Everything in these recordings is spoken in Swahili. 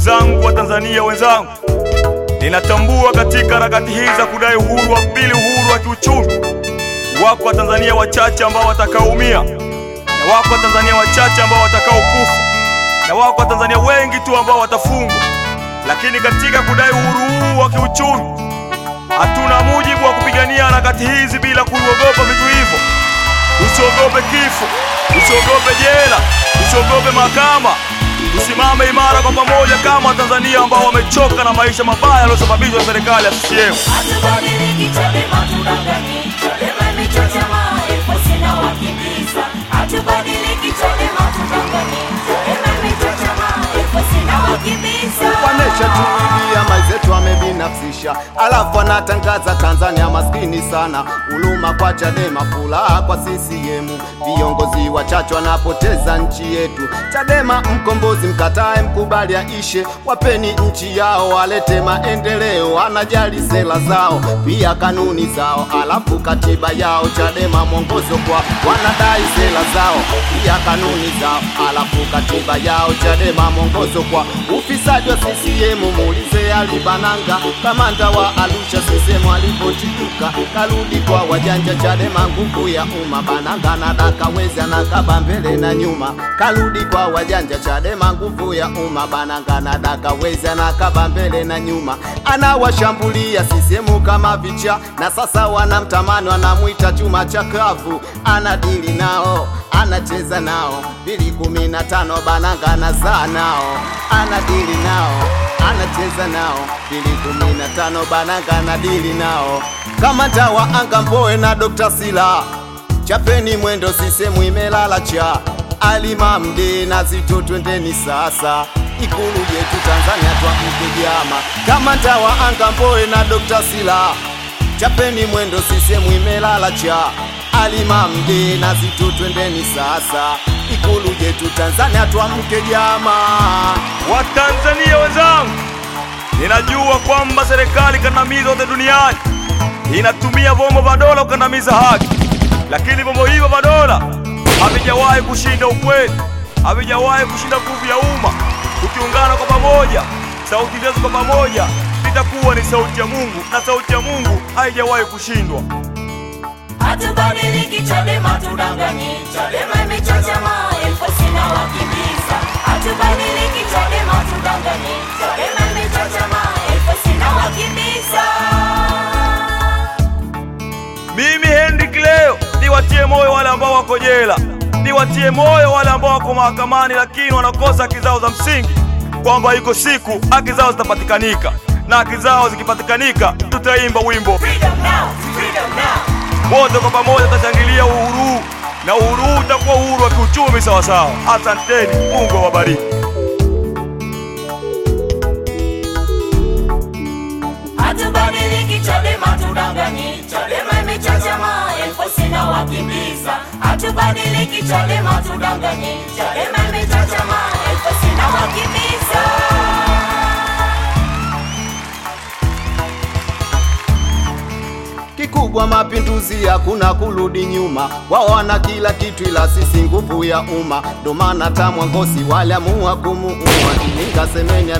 zangu wa Tanzania wenzangu, ninatambua katika harakati hizi za kudai uhuru wa pili, uhuru wa kiuchumi, wako Watanzania wachache ambao watakaoumia na wako Watanzania wachache ambao watakaokufa na wako Watanzania wengi tu ambao watafungwa. Lakini katika kudai uhuru huu wa kiuchumi, hatuna mujibu wa kupigania harakati hizi bila kuogopa vitu hivyo. Usiogope kifo, usiogope jela, usiogope mahakama. Tusimame imara kwa pamoja kama Watanzania ambao wamechoka na maisha mabaya yaliyosababishwa na serikali ya CCM. Tudanganyi. Wamebinafsisha, alafu anatangaza Tanzania maskini sana. Huluma kwa Chadema, furaha kwa CCM. Viongozi wachache wanapoteza nchi yetu. Chadema mkombozi, mkatae mkubali aishe, wapeni nchi yao, walete maendeleo, anajali sera zao pia kanuni zao, alafu katiba yao. Chadema mwongozo kwa wanadai sera zao pia kanuni zao, alafu katiba yao. Chadema mwongozo kwa ufisadi wa CCM, muulize Ali Bananga, kamanda wa Arusha CCM alipochiduka, karudi kwa wajanja. Chadema nguvu ya umma, Bananga na daka wezi anakaba mbele na nyuma, karudi kwa wajanja. Chadema nguvu ya umma, Bananga na daka wezi anakaba mbele na nyuma, anawashambulia CCM kama vicha, na sasa wanamtamani, wanamwita chuma chakavu, anadili nao anacheza nao bili kumi na tano Bananga anazaa nao anadili nao anacheza nao. Bili kumi na tano Bananga na dili nao. Kama tawa anga mpoe na Dr. Sila. Chapeni mwendo sisemu imelala cha. Alimamde na zito twendeni sasa. Ikulu yetu Tanzania twamke jama. Kama tawa anga mpoe na Dr. Sila. Chapeni mwendo sisemu imelala cha alimamde na zitu twendeni sasa ikulu yetu Tanzania twamke jama wa Watanzania wenzangu, ninajua kwamba serikali kandamizi wote duniani inatumia vyombo vya dola kukandamiza haki, lakini vyombo hivyo vya dola havijawahi kushinda ukweli, havijawahi kushinda nguvu ya umma. Tukiungana kwa pamoja, sauti zetu kwa pamoja, itakuwa ni sauti ya Mungu, na sauti ya Mungu haijawahi kushindwa. Hatubadiliki, Chadema tudanganyi. Chadema imechachama elfu sina wakimbiza. Hatubadiliki, Chadema tudanganyi. Chadema imechachama elfu sina wakimbiza. Mimi Hendrik leo niwatie moyo wale ambao wako jela, niwatie moyo wale ambao wako mahakamani, lakini wanakosa haki zao za msingi, kwamba iko siku haki zao zitapatikanika, na haki zao zikipatikanika, tutaimba wimbo Freedom now, freedom now. Wote kwa pamoja, tutashangilia uhuru na uhuru utakuwa uhuru wa kiuchumi sawasawa. Asanteni, Mungu awabariki. Hatubadiliki, Chadema tudanganyi. Chadema imechochama, elfu sina wakimbiza. Hatubadiliki, Chadema tudanganyi. Chadema imechochama, elfu sina wakimbiza. Kikubwa mapinduzi, hakuna kurudi nyuma. Wao wana kila kitu, ila sisi nguvu ya umma. Ndo maana hata Mwangosi waliamua kumuua Ilinga semeni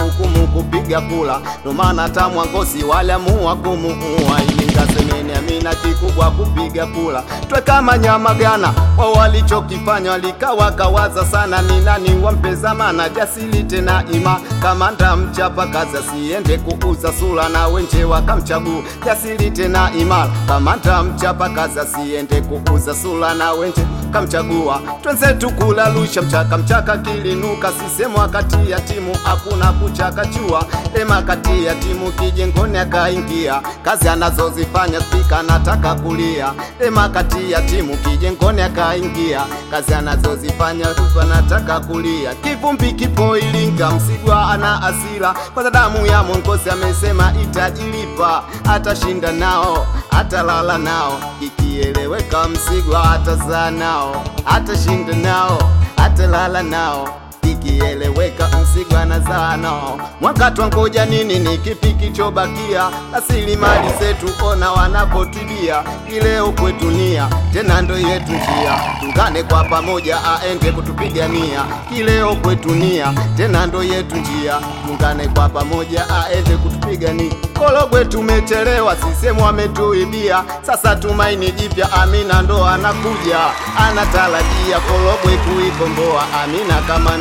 hukumu kupiga kula. Ndo maana hata Mwangosi waliamua kumuua Ilinga semeni amina kikubwa kupiga kula. Twe kama nyama gana, wao walichokifanya walikawa kawaza sana, ni nani wampe zamana jasili tena ima kamanda mchapa kazi asiende kuuza sura na wenje wakamchagua jasili tena imara kamata mchapa kaza asiende kuuza sula na wenje kamchagua. Twenzetu kulalusha mchaka mchaka kilinuka. Sisemu wakati ya timu hakuna kuchakachua ema kati ya timu kijengoni akaingia. Kazi anazozifanya spika nataka kulia. Ema kati ya timu kijengoni akaingia. Kazi anazozifanya spika nataka kulia. Kivumbi kipo Ilinga Msigwa ana asira kwanza damu ya Mongosi amesema itajilipa atashinda nao atalala nao ikieleweka Msigwa atazaa nao atashinda nao atalala nao iki ieleweka msigwana zano. Mwaka twangoja nini ni kipi kichobakia rasilimali zetu ona wanapotibia ileo kwetu nia tena ndo yetu njia. Tungane kwa pamoja aende kutupigania. Kileo kwetu nia tena ndo yetu njia. Tungane kwa pamoja aende kutupigania. Korogwe tumechelewa, sisemu wametuibia, sasa tumaini jipya, Amina ndo anakuja, anatarajia Korogwe kuikomboa. Amina kama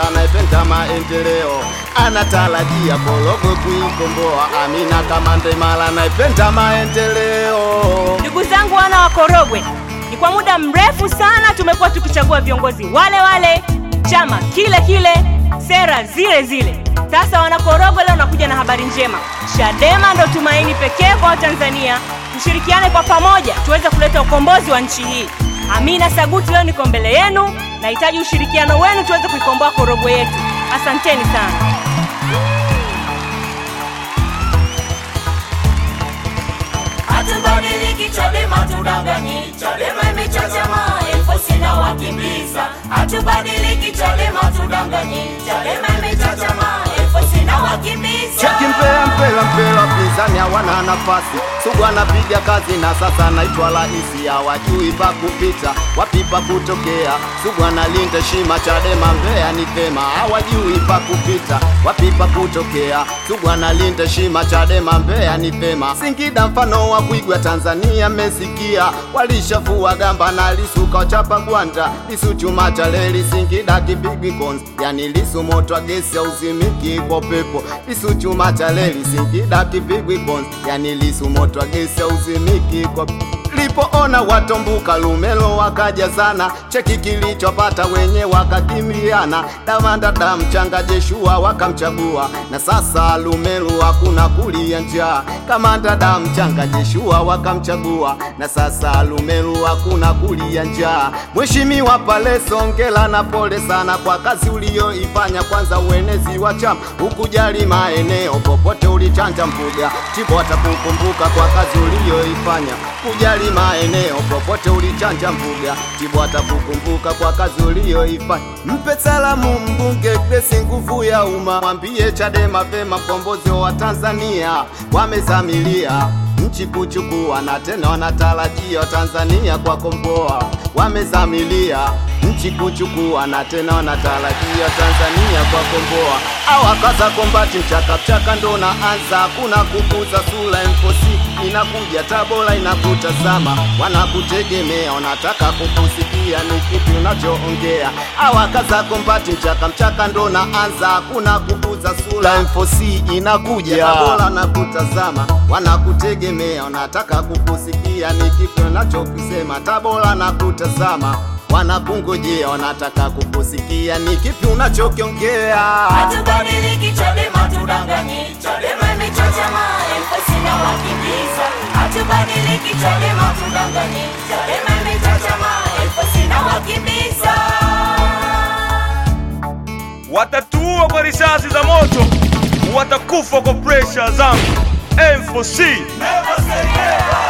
Ndaimala anayependa maendeleo, anatarajia Korogwe kuikomboa. Amina kama Ndemala anayependa maendeleo. Ndugu zangu wana wa Korogwe, ni kwa muda mrefu sana tumekuwa tukichagua viongozi wale wale, chama kile kile, sera zile zile. Sasa wana Korogwe, leo nakuja na habari njema. Chadema ndo tumaini pekee kwa Watanzania. Tushirikiane kwa pamoja tuweze kuleta ukombozi wa nchi hii. Amina Saguti leo niko mbele yenu, nahitaji ushirikiano wenu tuweze kuikomboa korogo yetu. Asanteni sana. Hatubadiliki Chadema tudanganyi, Chadema imechachama elfu sina wakimbiza. Hatubadiliki Chadema tudanganyi, Chadema imechachama elfu sina wakimbiza. Cheki mpela mpela pizani awana hawana nafasi. Sugu anapiga kazi na sasa anaitwa rahisi, hawajui pa kupita, wapi pa kutokea. Sugu analinda shima, Chadema Mbeya ni pema, hawajui pa kupita, wapi pa kutokea. Sugu analinda shima, Chadema Mbeya ni pema. Singida mfano wa kuigwa, Tanzania mesikia, walishafua gamba na Lisu kawachapa gwanda. Lisu chuma cha leli Singida kipigwi konzi, yani Lisu moto wa gesi hauzimiki kwa pepo. Lisu chuma cha leli Singida kipigwi konzi, yani Lisu moto wa gesi hauzimiki kwa Lipoona watombuka Lumelo wakaja sana, cheki kilichopata wenye wakakimbiana, Damanda mchanga Jeshua wakamchagua, na sasa Lumelo hakuna kulia njaa. Kamanda mchanga Jeshua wakamchagua, na sasa Lumelo hakuna kulia njaa. Mheshimiwa pale Songela, na pole sana kwa kazi uliyoifanya, kwanza uenezi wa chama, hukujali maeneo. Popote ulichanja mbuga, Chibo atakukumbuka kwa kazi uliyoifanya, kujali maeneo popote ulichanja mbuga, Tibwa atakukumbuka kwa kazi uliyoifanya. Mpe salamu mbunge Grace nguvu ya umma, mwambie Chadema vema, mkombozi wa Tanzania wamezamilia nchi kuchukua na tena wanatarajia Tanzania kwa komboa, wamezamilia. Nchi kuchukua na tena wanatarajia Tanzania kwa komboa. Awakaza kombati mchaka mchaka ndo naanza, kuna kukuza sura mfosi inakuja Tabora inakutazama, wanakutegemea wanataka kukusikia ni kipi unachoongea. Awakaza kombati mchaka mchaka ndo na anza kuna kukuza sura mfosi inakuja. Tabora nakutazama, wanakutegemea wanataka kukusikia ni kipi unachokisema. Tabora na kutazama, wanakungojea wanataka kukusikia ni kipi unachokiongea. Hatubadiliki Chadema tudanganyi, Chadema sina wakimbiza. Hatubadiliki Chadema tudanganyi, Chadema sina wakimbiza. Watatuua kwa risasi za moto, watakufa kwa presha zangu. M4C Never say never.